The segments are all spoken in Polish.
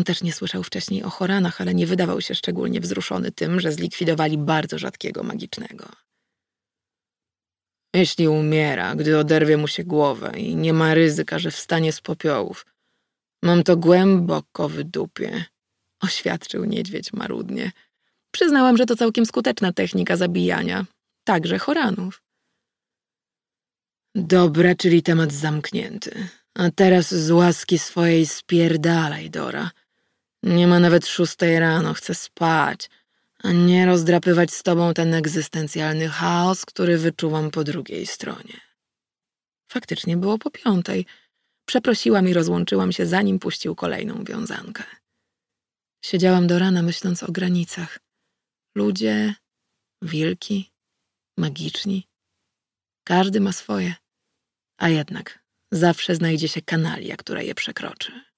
On też nie słyszał wcześniej o Horanach, ale nie wydawał się szczególnie wzruszony tym, że zlikwidowali bardzo rzadkiego magicznego. Jeśli umiera, gdy oderwie mu się głowę i nie ma ryzyka, że wstanie z popiołów, mam to głęboko w dupie, oświadczył niedźwiedź marudnie. Przyznałam, że to całkiem skuteczna technika zabijania, także Horanów. Dobra, czyli temat zamknięty. A teraz z łaski swojej spierdalaj, Dora. Nie ma nawet szóstej rano, chcę spać, a nie rozdrapywać z tobą ten egzystencjalny chaos, który wyczuwam po drugiej stronie. Faktycznie było po piątej. Przeprosiłam i rozłączyłam się, zanim puścił kolejną wiązankę. Siedziałam do rana, myśląc o granicach. Ludzie, wilki, magiczni. Każdy ma swoje, a jednak zawsze znajdzie się kanalia, która je przekroczy.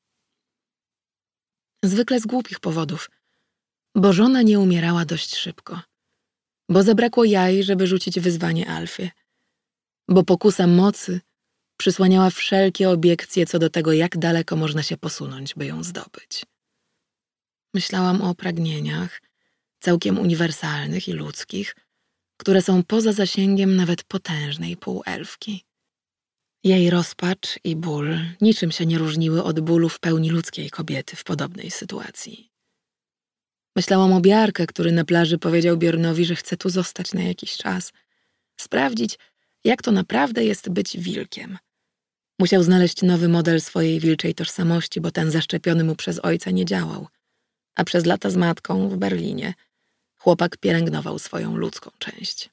Zwykle z głupich powodów, bo żona nie umierała dość szybko, bo zabrakło jaj, żeby rzucić wyzwanie Alfie, bo pokusa mocy przysłaniała wszelkie obiekcje co do tego, jak daleko można się posunąć, by ją zdobyć. Myślałam o pragnieniach, całkiem uniwersalnych i ludzkich, które są poza zasięgiem nawet potężnej półelfki. Jej rozpacz i ból niczym się nie różniły od bólu w pełni ludzkiej kobiety w podobnej sytuacji. Myślałam o Biarkę, który na plaży powiedział Bjornowi, że chce tu zostać na jakiś czas, sprawdzić, jak to naprawdę jest być wilkiem. Musiał znaleźć nowy model swojej wilczej tożsamości, bo ten zaszczepiony mu przez ojca nie działał, a przez lata z matką w Berlinie chłopak pielęgnował swoją ludzką część.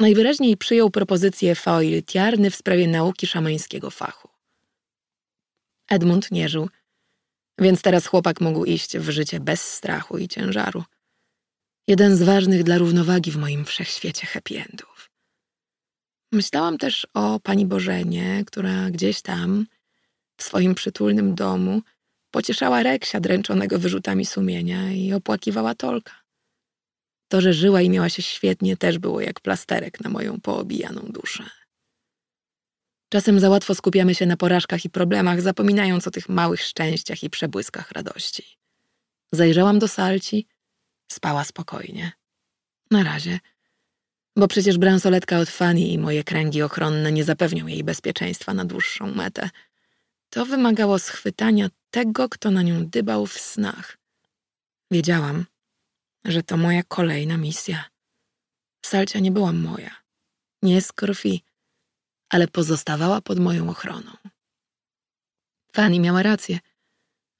Najwyraźniej przyjął propozycję Foil Tiarny w sprawie nauki szamańskiego fachu. Edmund nie żył, więc teraz chłopak mógł iść w życie bez strachu i ciężaru. Jeden z ważnych dla równowagi w moim wszechświecie happy endów. Myślałam też o pani Bożenie, która gdzieś tam, w swoim przytulnym domu, pocieszała Reksia dręczonego wyrzutami sumienia i opłakiwała Tolka. To, że żyła i miała się świetnie, też było jak plasterek na moją poobijaną duszę. Czasem za łatwo skupiamy się na porażkach i problemach, zapominając o tych małych szczęściach i przebłyskach radości. Zajrzałam do salci, spała spokojnie. Na razie. Bo przecież bransoletka od Fanny i moje kręgi ochronne nie zapewnią jej bezpieczeństwa na dłuższą metę. To wymagało schwytania tego, kto na nią dybał w snach. Wiedziałam, że to moja kolejna misja. Salcia nie była moja, nie z krwi, ale pozostawała pod moją ochroną. Fanny miała rację.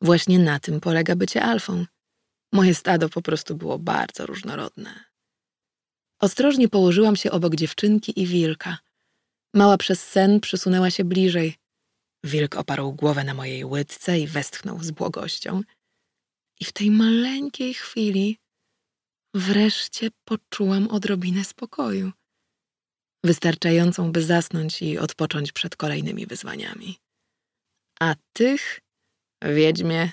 Właśnie na tym polega bycie alfą. Moje stado po prostu było bardzo różnorodne. Ostrożnie położyłam się obok dziewczynki i wilka. Mała przez sen przysunęła się bliżej. Wilk oparł głowę na mojej łydce i westchnął z błogością. I w tej maleńkiej chwili Wreszcie poczułam odrobinę spokoju, wystarczającą, by zasnąć i odpocząć przed kolejnymi wyzwaniami. A tych, wiedźmie,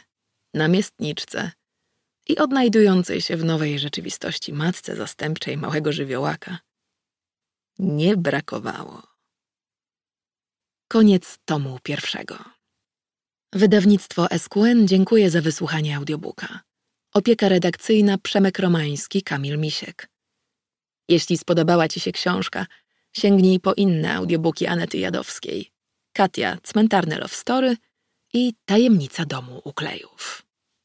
namiestniczce i odnajdującej się w nowej rzeczywistości matce zastępczej małego żywiołaka, nie brakowało. Koniec tomu pierwszego. Wydawnictwo SQN dziękuję za wysłuchanie audiobooka. Opieka redakcyjna Przemek Romański, Kamil Misiek. Jeśli spodobała Ci się książka, sięgnij po inne audiobooki Anety Jadowskiej. Katia, Cmentarne Love Story i Tajemnica Domu Uklejów.